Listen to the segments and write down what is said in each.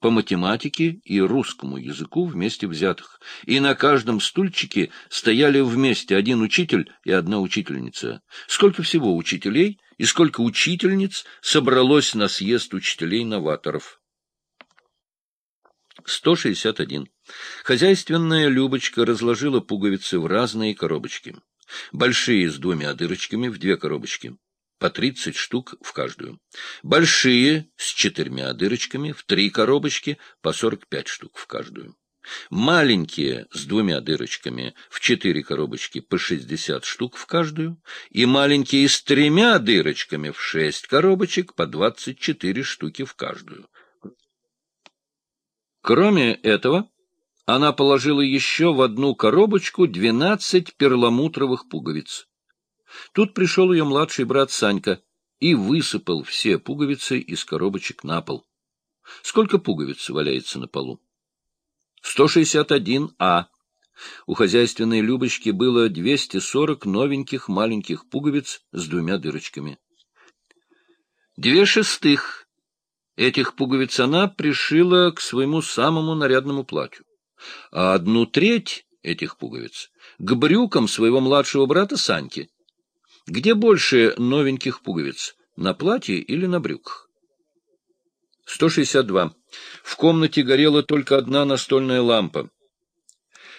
по математике и русскому языку вместе взятых, и на каждом стульчике стояли вместе один учитель и одна учительница. Сколько всего учителей и сколько учительниц собралось на съезд учителей-новаторов? 161. Хозяйственная Любочка разложила пуговицы в разные коробочки. Большие с двумя дырочками в две коробочки по 30 штук в каждую. Большие с четырьмя дырочками в три коробочки по 45 штук в каждую. Маленькие с двумя дырочками в четыре коробочки по 60 штук в каждую. И маленькие с тремя дырочками в шесть коробочек по 24 штуки в каждую. Кроме этого, она положила еще в одну коробочку 12 перламутровых пуговиц. Тут пришел ее младший брат Санька и высыпал все пуговицы из коробочек на пол. Сколько пуговиц валяется на полу? 161А. У хозяйственной Любочки было 240 новеньких маленьких пуговиц с двумя дырочками. Две шестых этих пуговиц она пришила к своему самому нарядному платью, а одну треть этих пуговиц — к брюкам своего младшего брата Саньки. Где больше новеньких пуговиц, на платье или на брюках? 162. В комнате горела только одна настольная лампа.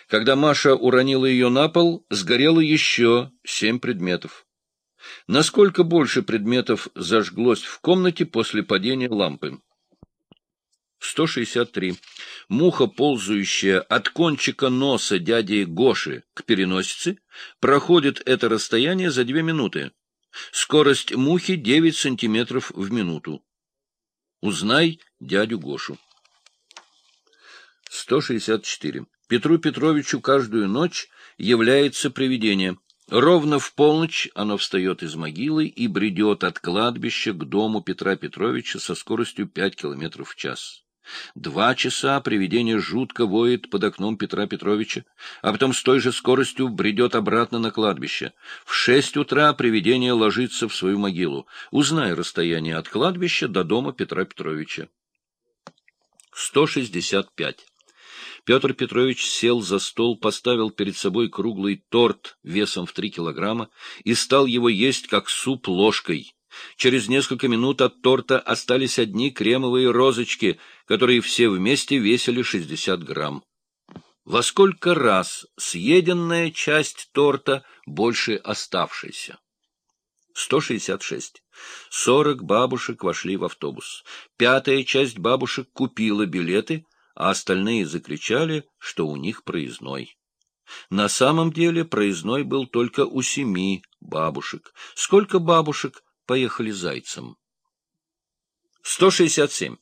Когда Маша уронила ее на пол, сгорело еще семь предметов. Насколько больше предметов зажглось в комнате после падения лампы? 163. Муха, ползающая от кончика носа дяди Гоши к переносице, проходит это расстояние за две минуты. Скорость мухи 9 сантиметров в минуту. Узнай дядю Гошу. 164. Петру Петровичу каждую ночь является привидение. Ровно в полночь оно встает из могилы и бредет от кладбища к дому Петра Петровича со скоростью 5 километров в час. Два часа привидение жутко воет под окном Петра Петровича, а потом с той же скоростью бредет обратно на кладбище. В шесть утра привидение ложится в свою могилу. Узнай расстояние от кладбища до дома Петра Петровича. 165. Петр Петрович сел за стол, поставил перед собой круглый торт весом в три килограмма и стал его есть как суп ложкой. Через несколько минут от торта остались одни кремовые розочки, которые все вместе весили 60 грамм. Во сколько раз съеденная часть торта больше оставшейся? 166. 40 бабушек вошли в автобус. Пятая часть бабушек купила билеты, а остальные закричали, что у них проездной. На самом деле проездной был только у семи бабушек. Сколько бабушек поехали зайцем. 167.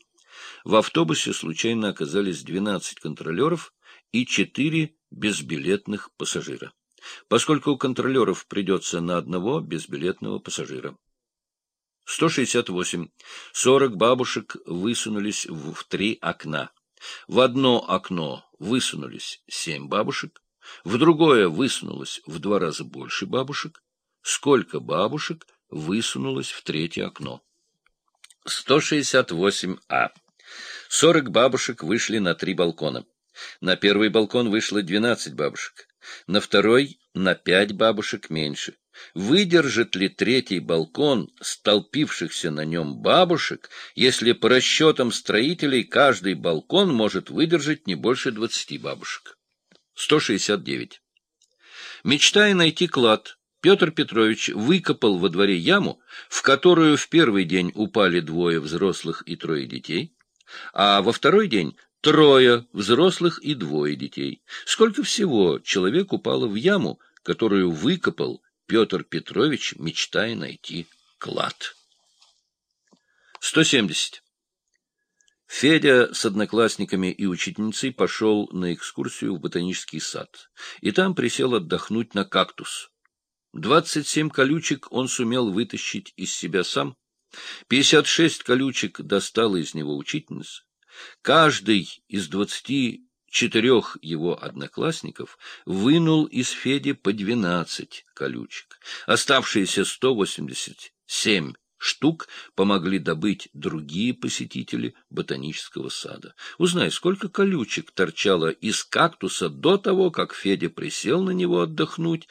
В автобусе случайно оказались 12 контролеров и 4 безбилетных пассажира, поскольку у контролеров придется на одного безбилетного пассажира. 168. 40 бабушек высунулись в три окна. В одно окно высунулись семь бабушек, в другое высунулось в два раза больше бабушек. Сколько бабушек высунулась в третье окно. 168А. 40 бабушек вышли на три балкона. На первый балкон вышло 12 бабушек, на второй — на пять бабушек меньше. Выдержит ли третий балкон столпившихся на нем бабушек, если по расчетам строителей каждый балкон может выдержать не больше 20 бабушек? 169. Мечтая найти клад, Петр Петрович выкопал во дворе яму, в которую в первый день упали двое взрослых и трое детей, а во второй день трое взрослых и двое детей. Сколько всего человек упало в яму, которую выкопал Петр Петрович, мечтая найти клад? 170. Федя с одноклассниками и учительницей пошел на экскурсию в ботанический сад, и там присел отдохнуть на кактус. Двадцать семь колючек он сумел вытащить из себя сам. Пятьдесят шесть колючек достала из него учительница. Каждый из двадцати четырех его одноклассников вынул из Феди по двенадцать колючек. Оставшиеся сто восемьдесят семь штук помогли добыть другие посетители ботанического сада. Узнай, сколько колючек торчало из кактуса до того, как Федя присел на него отдохнуть,